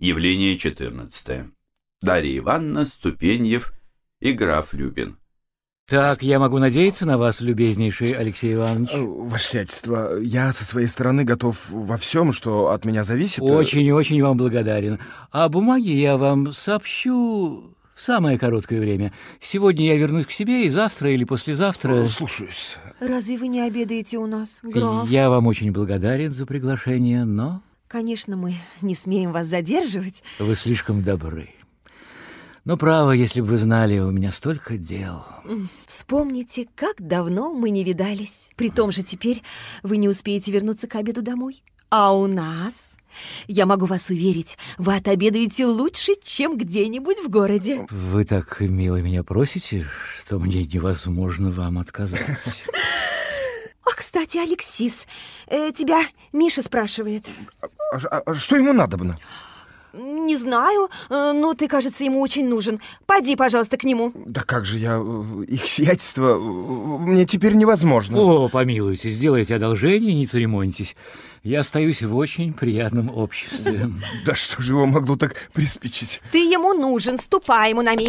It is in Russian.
Явление 14. Дарья Ивановна, Ступеньев и граф Любин. Так, я могу надеяться на вас, любезнейший Алексей Иванович? Э, Ваше сиятельство, я со своей стороны готов во всем, что от меня зависит. Очень и очень вам благодарен. А бумаги я вам сообщу в самое короткое время. Сегодня я вернусь к себе, и завтра или послезавтра... Слушаюсь. Разве вы не обедаете у нас, граф? Я вам очень благодарен за приглашение, но Конечно, мы не смеем вас задерживать. вы слишком добры. Но право, если бы вы знали, у меня столько дел. Вспомните, как давно мы не видались. При том же теперь вы не успеете вернуться к обеду домой. А у нас, я могу вас уверить, вы отобедаете лучше, чем где-нибудь в городе. Вы так мило меня просите, что мне невозможно вам отказать. А, кстати, Алексис, э, тебя Миша спрашивает. А, а- а что ему надобно? Не знаю, э, но ты, кажется, ему очень нужен. Пойди, пожалуйста, к нему. Да как же я... э, Их сиятельство... э, Мне теперь невозможно. О, помилуйте, сделайте одолжение, не церемоньтесь. Я остаюсь в очень приятном обществе. Да что же его могло так приспичить? Ты ему нужен, ступай ему на ми.